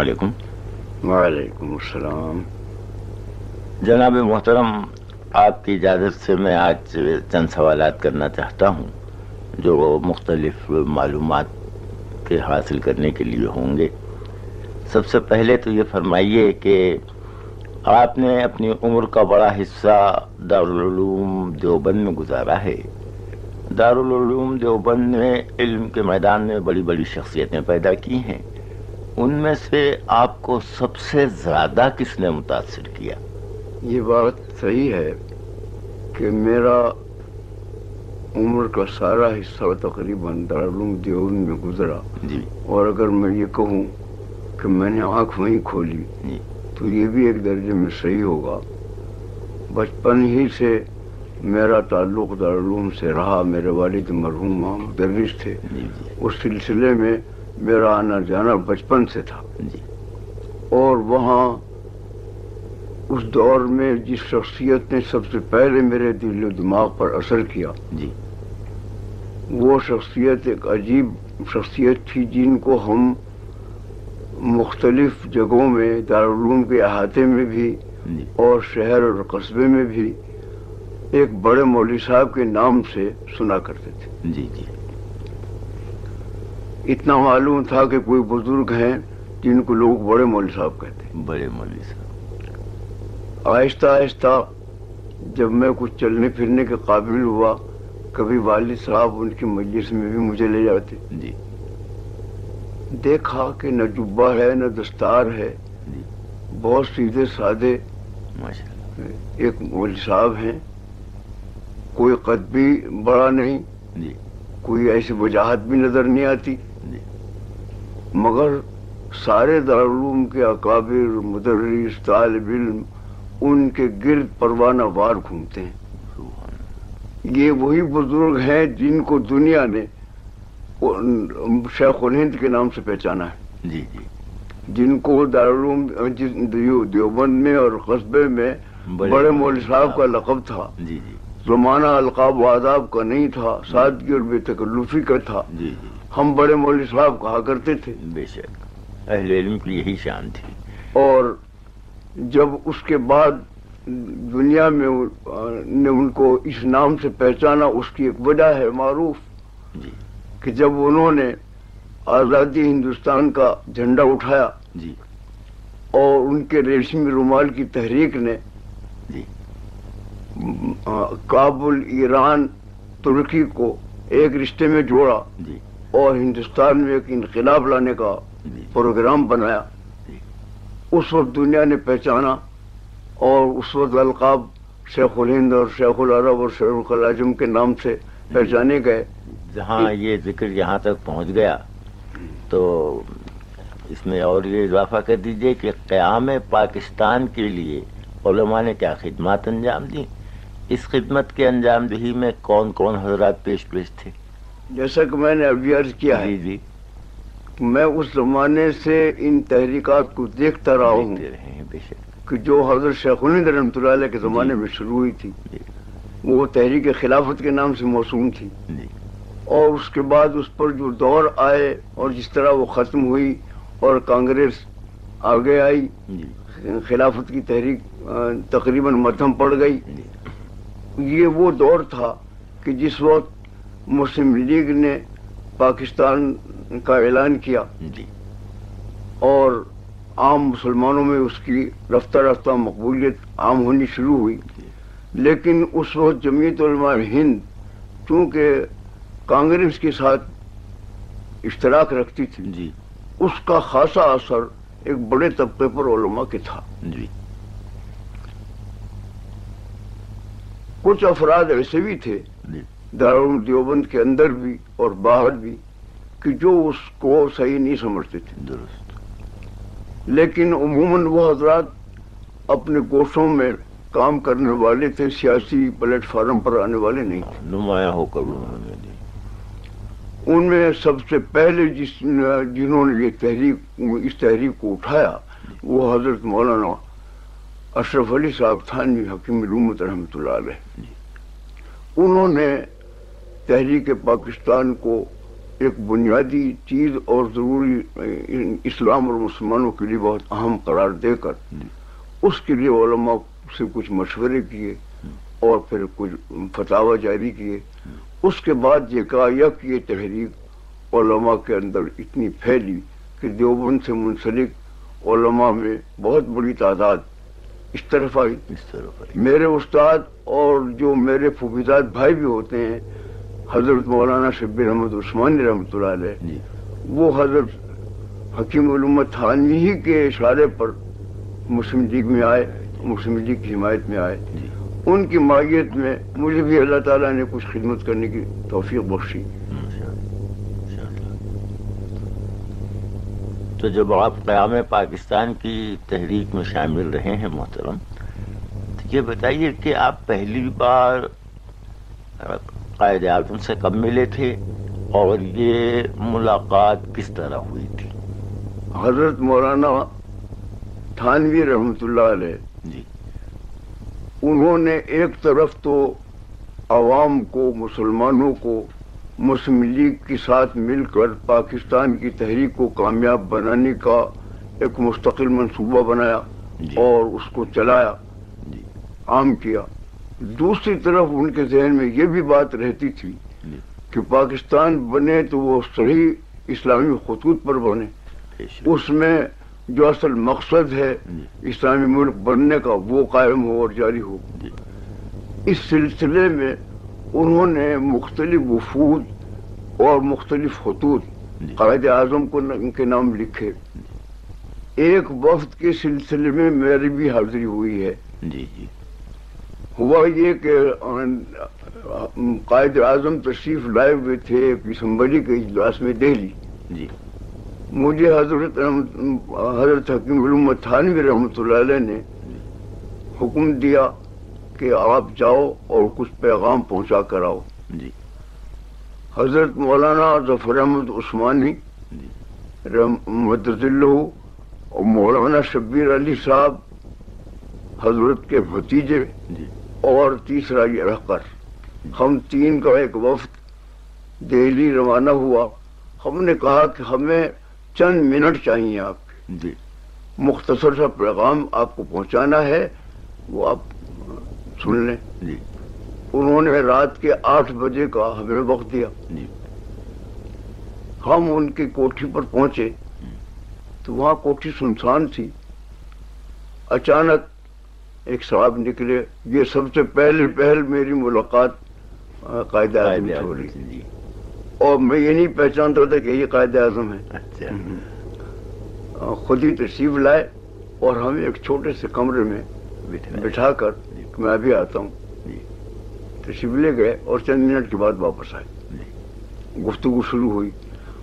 علیکم۔ وعلیکم السلام۔ جناب محترم آپ کی اجازت سے میں آج چند سوالات کرنا چاہتا ہوں جو مختلف معلومات کے حاصل کرنے کے لیے ہوں گے۔ سب سے پہلے تو یہ فرمائیے کہ آپ نے اپنی عمر کا بڑا حصہ دارالعلوم دیوبند میں گزارا ہے۔ دارالعلوم دیوبند میں علم کے میدان میں بڑی بڑی شخصیتیں پیدا کی ہیں۔ ان میں سے آپ کو سب سے زیادہ کس نے متاثر کیا؟ یہ بات صحیح ہے کہ میرا عمر کا سارا حصہ تقریباً دارالعلوم دیوبند میں گزرا جی۔ اور اگر میں یہ کہوں کہ میں نے آنکھ وہیں کھولی جی۔ تو یہ بھی ایک درجے میں صحیح ہوگا۔ بچپن ہی سے میرا تعلق دارالعلوم سے رہا میرے والد مرحوم مدرس تھے۔ جی جی۔ اس سلسلے میں میرا آنا جانا بچپن سے تھا۔ جی۔ اور وہاں اس دور میں جس شخصیت نے سب سے پہلے میرے دل و دماغ پر اثر کیا جی۔ وہ شخصیت ایک عجیب شخصیت تھی جن کو ہم مختلف جگہوں میں دارالعلوم کے احاطے میں بھی جی۔ اور شہر اور قصبے میں بھی ایک بڑے مولوی صاحب کے نام سے سنا کرتے تھے۔ جی جی۔ اتنا معلوم تھا کہ کوئی بزرگ ہیں جن کو لوگ بڑے مولوی صاحب کہتے ہیں۔ بڑے مولوی صاحب۔ آہستہ آہستہ جب میں کچھ چلنے پھرنے کے قابل ہوا کبھی والد صاحب ان کی مجلس میں بھی مجھے لے جاتے۔ جی۔ دیکھا کہ نہ جبہ ہے نہ دستار ہے۔ جی۔ بہت سیدھے سادے ایک مولوی صاحب ہیں۔ کوئی قد بھی بڑا نہیں۔ جی۔ کوئی ایسی وجاہت بھی نظر نہیں آتی۔ مگر سارے دارالعلوم کے اکابر مدرس طالب علم ان کے گرد پروانہ وار گھومتے ہیں۔ یہ وہی بزرگ ہیں جن کو دنیا نے شیخ الہند کے نام سے پہچانا ہے۔ جی جی۔ جن کو دارالعلوم دیوبند میں اور قصبے میں بڑے بڑے مول صاحب۔ کا لقب تھا۔ جی جی۔ زمانہ القاب و آداب کا نہیں تھا سادگی اور بے تکلفی کا تھا۔ جی جی۔ ہم بڑے مولوی صاحب کہا کرتے تھے۔ بے شک۔ اہل علم کی یہی شان تھی۔ اور جب اس کے بعد دنیا میں نے ان کو اس نام سے پہچانا اس کی ایک وجہ ہے معروف۔ جی۔ کہ جب انہوں نے آزادی ہندوستان کا جھنڈا اٹھایا جی۔ اور ان کے ریشمی رومال کی تحریک نے جی۔ کابل ایران ترکی کو ایک رشتے میں جوڑا۔ جی۔ اور ہندوستان میں ایک انقلاب لانے کا پروگرام بنایا۔ اس وقت دنیا نے پہچانا اور اس وقت القاب شیخ الہند اور شیخ العرب اور شیخ العجم کے نام سے پہچانے گئے۔ جہاں یہ ذکر یہاں تک پہنچ گیا، تو اس میں اور یہ اضافہ کر دیجیے کہ قیام پاکستان کے لیے علماء نے کیا خدمات انجام دی اس خدمت کے انجام دہی میں کون کون حضرات پیش پیش تھے؟ جیسا کہ میں نے ابھی عرض کیا ہے جی جی۔ میں اس زمانے سے ان تحریکات کو دیکھتا رہا ہوں کہ جو حضرت شیخ الہند رحمۃ اللہ علیہ کے زمانے جی۔ میں شروع ہوئی تھی جی۔ وہ تحریک خلافت کے نام سے موسوم تھی۔ اور اس کے بعد اس پر جو دور آئے اور جس طرح وہ ختم ہوئی اور کانگریس آگے آئی خلافت کی تحریک تقریباً مدھم پڑ گئی۔ یہ وہ دور تھا کہ جس وقت مسلم لیگ نے پاکستان کا اعلان کیا جی۔ اور عام مسلمانوں میں اس کی رفتہ رفتہ مقبولیت عام ہونی شروع ہوئی۔ لیکن اس وقت جمعیت علماء ہند چونکہ کانگریس کے ساتھ اشتراک رکھتی تھی جی۔ اس کا خاصا اثر ایک بڑے طبقے پر علماء کے تھا۔ جی۔ کچھ افراد ایسے بھی تھے جی۔ دارالعلوم دیوبند کے اندر بھی اور باہر بھی کہ جو اس کو صحیح نہیں سمجھتے تھے۔ درست۔ لیکن عموماً وہ حضرات اپنے گوشوں میں کام کرنے والے تھے سیاسی پلیٹ فارم پر آنے والے نہیں تھے۔ نمایاں ہو کر ان میں سب سے پہلے جس جنہوں نے یہ تحریک اس تحریک کو اٹھایا وہ حضرت مولانا اشرف علی صاحب تھانوی حکیم علومت رحمۃ اللہ علیہ۔ انہوں نے تحریک پاکستان کو ایک بنیادی چیز اور ضروری اسلام اور مسلمانوں کے لیے بہت اہم قرار دے کر اس کے لیے علماء سے کچھ مشورے کیے اور پھر کچھ فتوا جاری کیے۔ اس کے بعد یہ کہا یک یہ تحریک علماء کے اندر اتنی پھیلی کہ دیوبند سے منسلک علماء میں بہت بڑی تعداد اس طرف آئی۔ اس طرح میرے استاد اور جو میرے فوفیزاد بھائی بھی ہوتے ہیں حضرت مولانا شبیر احمد عثمانی رحمۃ اللہ علیہ جی۔ وہ حضرت حکیم علومت تھانوی ہی کے اشارے پر مسلم لیگ میں آئے مسلم لیگ کی حمایت میں آئے۔ جی۔ ان کی ماہیت میں مجھے بھی اللہ تعالیٰ نے کچھ خدمت کرنے کی توفیق بخشی۔ اللہ۔ تو جب آپ قیام پاکستان کی تحریک میں شامل رہے ہیں محترم تو یہ بتائیے کہ آپ پہلی بار قائد اعظم سے کب ملے تھے اور یہ ملاقات کس طرح ہوئی تھی؟ حضرت مولانا تھانوی رحمۃ اللہ علیہ جی۔ انہوں نے ایک طرف تو عوام کو مسلمانوں کو مسلم لیگ کے ساتھ مل کر پاکستان کی تحریک کو کامیاب بنانے کا ایک مستقل منصوبہ بنایا جی۔ اور اس کو چلایا جی۔ عام کیا۔ دوسری طرف ان کے ذہن میں یہ بھی بات رہتی تھی جی۔ کہ پاکستان بنے تو وہ صحیح اسلامی خطوط پر بنے۔ اس میں جو اصل مقصد ہے جی۔ اسلامی ملک بننے کا وہ قائم ہو اور جاری ہو۔ جی۔ اس سلسلے میں انہوں نے مختلف وفود اور مختلف خطوط قائد اعظم کو ان کے نام لکھے۔ ایک وفد کے سلسلے میں میری بھی حاضری ہوئی ہے۔ جی جی۔ ہوا یہ کہ قائد اعظم تشریف لائے ہوئے تھے ایک اسمبلی کے اجلاس میں دہلی۔ جی۔ مجھے حضرت رحمت- حضرت حکیم علوم تھانوی رحمۃ اللہ علیہ نے حکم دیا کہ آپ جاؤ اور کچھ پیغام پہنچا کر آؤ۔ جی۔ حضرت مولانا ظفر احمد عثمانی جی۔ مدد اللہ اور مولانا شبیر علی صاحب حضرت کے بھتیجے۔ جی۔ اور تیسرا یہ رہکر ہم تین کا ایک وفد دہلی روانہ ہوا۔ ہم نے کہا کہ ہمیں چند منٹ چاہیے آپ کے۔ جی۔ مختصر سا پیغام آپ کو پہنچانا ہے وہ آپ سن لیں۔ جی۔ انہوں نے رات کے آٹھ بجے کا ہمیں وقت دیا۔ جی۔ ہم ان کی کوٹھی پر پہنچے۔ تو وہاں کوٹھی سنسان تھی۔ اچانک ایک صاحب نکلے یہ سب سے پہلے پہل میری ملاقات قائد اعظم سے ہو رہی جی۔ اور میں یہ نہیں پہچانتا تھا کہ یہ قائد اعظم ہے۔ اچھا۔ خود ہی تشریف لائے اور ہمیں ایک چھوٹے سے کمرے میں بٹھا کر جی۔ میں ابھی آتا ہوں۔ جی۔ تشریف لے گئے اور چند منٹ کے بعد واپس آئے۔ گفتگو شروع ہوئی۔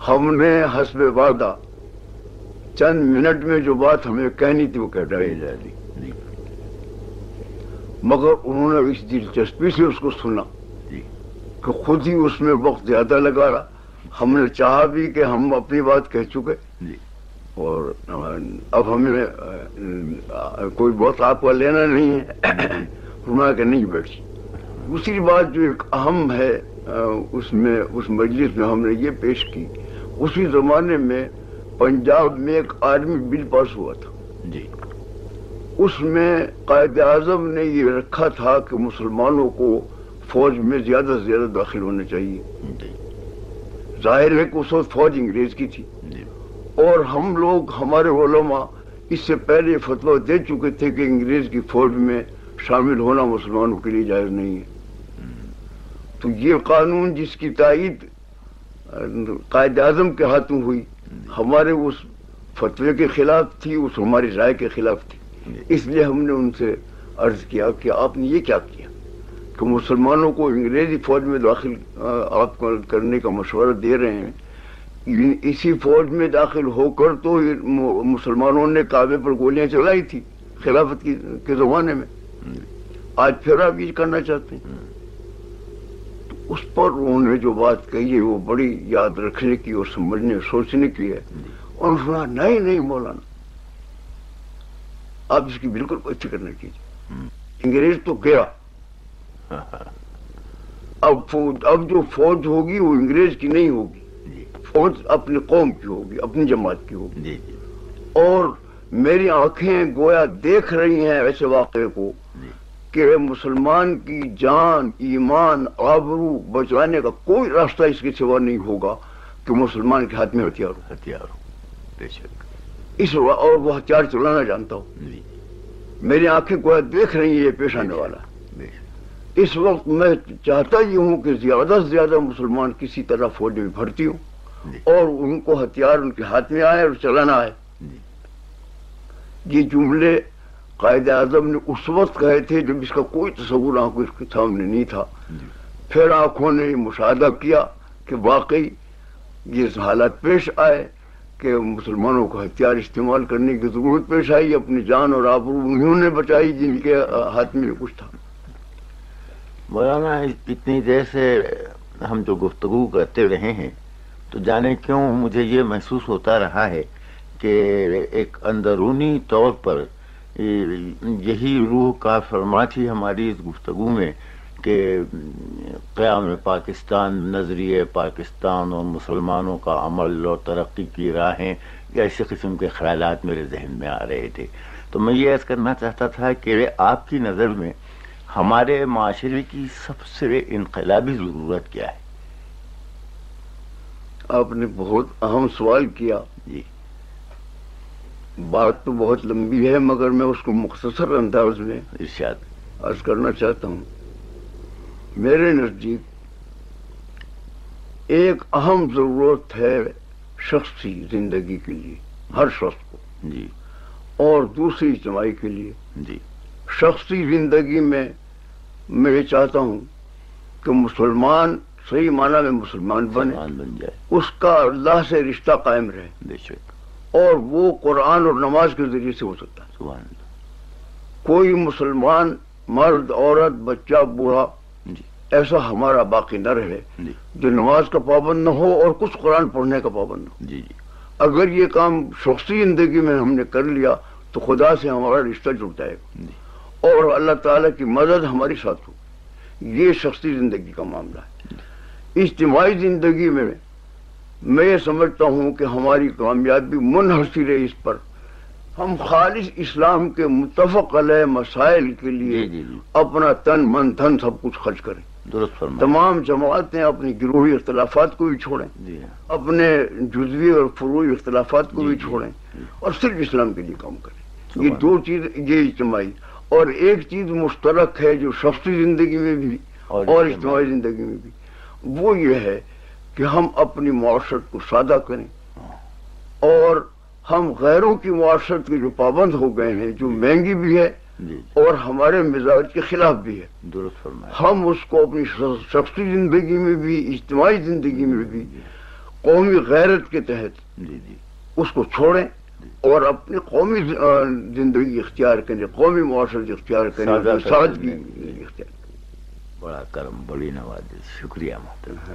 ہم نے حسب وعدہ چند منٹ میں جو بات ہمیں کہنی تھی وہ کہہ ڈالی مگر انہوں نے اس دلچسپی سے اس کو سنا جی۔ کہ خود ہی اس میں وقت زیادہ لگا رہا۔ ہم نے چاہا بھی کہ ہم اپنی بات کہہ چکے۔ جی۔ اور اب ہمیں آ، کوئی بہت آپ کا لینا نہیں ہے۔ فرمایا کہ نہیں بیٹھی۔ دوسری بات جو ایک اہم ہے اس میں اس مجلس میں ہم نے یہ پیش کی۔ اسی زمانے میں پنجاب میں ایک آرمی بل پاس ہوا تھا۔ جی۔ اس میں قائد اعظم نے یہ رکھا تھا کہ مسلمانوں کو فوج میں زیادہ سے زیادہ داخل ہونا چاہیے۔ جی۔ ظاہر ہے کہ اس وقت فوج انگریز کی تھی۔ جی۔ اور ہم لوگ ہمارے علماء اس سے پہلے فتویٰ دے چکے تھے کہ انگریز کی فوج میں شامل ہونا مسلمانوں کے لیے جائز نہیں ہے۔ تو یہ قانون جس کی تائید قائد اعظم کے ہاتھوں ہوئی۔ ہمارے اس فتوے کے خلاف تھی اس ہماری رائے کے خلاف تھی۔ اس لیے ہم نے ان سے عرض کیا کہ آپ نے یہ کیا کیا کہ مسلمانوں کو انگریزی فوج میں داخل آپ کو کرنے کا مشورہ دے رہے ہیں۔ اسی فوج میں داخل ہو کر تو مسلمانوں نے کعبے پر گولیاں چلائی تھی خلافت کی، کے زمانے میں۔ آج پھر آپ یہ کرنا چاہتے ہیں۔ تو اس پر انہوں نے جو بات کہی ہے وہ بڑی یاد رکھنے کی اور سمجھنے، سوچنے کی ہے۔ اور نہیں نہیں مولانا آپ اس کی بالکل کوئی فکر نہیں کیجیے۔ انگریز تو گیا۔ اب فوج اب جو فوج ہوگی وہ انگریز کی نہیں ہوگی۔ جی۔ فوج اپنی قوم کی ہوگی اپنی جماعت کی ہوگی۔ جی جی۔ اور میری آنکھیں گویا دیکھ رہی ہیں ایسے واقعے کو کہ مسلمان کی جان ایمان آبرو بچانے کا کوئی راستہ اس کے سوا نہیں ہوگا کہ مسلمان کے ہاتھ میں ہتھیار ہو۔ ہتھیار ہو۔ بے شک۔ اس اور وہ ہتھیار چلانا جانتا ہوں۔ جی۔ میری آنکھیں گویا دیکھ رہی ہیں یہ پیش آنے والا اس وقت میں چاہتا ہی ہوں کہ زیادہ سے زیادہ مسلمان کسی طرح فوج میں بھرتی ہوں جی۔ اور ان کو ہتھیار ان کے ہاتھ میں آئے اور چلانا آئے۔ جی۔ یہ جملے قائد اعظم نے اس وقت کہے تھے جب اس کا کوئی تصور آنکھوں کے سامنے نہیں تھا۔ پھر آنکھوں نے مشاہدہ کیا کہ واقعی یہ حالات پیش آئے۔ کہ مسلمانوں کو ہتھیار استعمال کرنے کی ضرورت پیش آئی، اپنی جان اور آبرو انہوں نے بچائی جن کے ہاتھ میں کچھ تھا۔ مولانا، اتنی دیر سے ہم جو گفتگو کرتے رہے ہیں، تو جانے کیوں مجھے یہ محسوس ہوتا رہا ہے کہ ایک اندرونی طور پر یہی روح کا فرما تھی ہماری اس گفتگو میں کہ قیام پاکستان نظریے پاکستان اور مسلمانوں کا عمل اور ترقی کی راہیں ایسے قسم کے خیالات میرے ذہن میں آ رہے تھے۔ تو میں یہ عرض کرنا چاہتا تھا کہ آپ کی نظر میں ہمارے معاشرے کی سب سے انقلابی ضرورت کیا ہے؟ آپ نے بہت اہم سوال کیا۔ جی۔ بات تو بہت لمبی ہے مگر میں اس کو مختصر انداز میں ارشاد۔ عرض کرنا چاہتا ہوں۔ میرے نزدیک ایک اہم ضرورت ہے شخصی زندگی کے لیے ہر شخص کو۔ جی۔ اور دوسری اجتماعی کے لیے۔ جی۔ شخصی زندگی میں میں یہ چاہتا ہوں کہ مسلمان صحیح معنی میں مسلمان بنے بن جائے۔ اس کا اللہ سے رشتہ قائم رہے۔ بے شک۔ اور وہ قرآن اور نماز کے ذریعے سے ہو سکتا ہے۔ کوئی مسلمان مرد عورت بچہ بوڑھا ایسا ہمارا باقی نہ رہے۔ جی۔ جو نماز کا پابند نہ ہو اور کچھ قرآن پڑھنے کا پابند ہو۔ جی جی۔ اگر یہ کام شخصی زندگی میں ہم نے کر لیا تو خدا سے ہمارا رشتہ جڑ جائے گا جی۔ اور اللہ تعالیٰ کی مدد ہماری ساتھ ہو۔ یہ شخصی زندگی کا معاملہ ہے۔ اجتماعی زندگی میں میں یہ سمجھتا ہوں کہ ہماری کامیابی منحصر ہے اس پر۔ ہم خالص اسلام کے متفق علیہ مسائل کے لیے جی جی جی۔ اپنا تن من دھن سب کچھ خرچ کریں۔ درست فرما تمام جماعتیں اپنی گروہی اختلافات کو بھی چھوڑیں۔ جی ہاں۔ اپنے جزوی اور فروئی اختلافات کو جی، بھی جی، چھوڑیں جی۔ اور صرف اسلام کے لیے کام کریں۔ یہ دو چیز یہ اجتماعی۔ اور ایک چیز مشترک ہے جو شخصی زندگی میں بھی اور اجتماعی۔ زندگی میں بھی۔ وہ یہ ہے کہ ہم اپنی معاشرت کو سادہ کریں۔ اور ہم غیروں کی معاشرت کے جو پابند ہو گئے ہیں جو مہنگی بھی ہے اور ہمارے مزاج کے خلاف بھی ہے۔ درست فرمایا۔ ہم اس کو اپنی شخصی زندگی میں بھی اجتماعی زندگی میں بھی قومی غیرت کے تحت جی جی۔ اس کو چھوڑیں اور اپنی قومی زندگی اختیار کریں قومی معاشرت اختیار کریں سادگی۔ اختیار بڑا کرم بڑی نوازش شکریہ محترم۔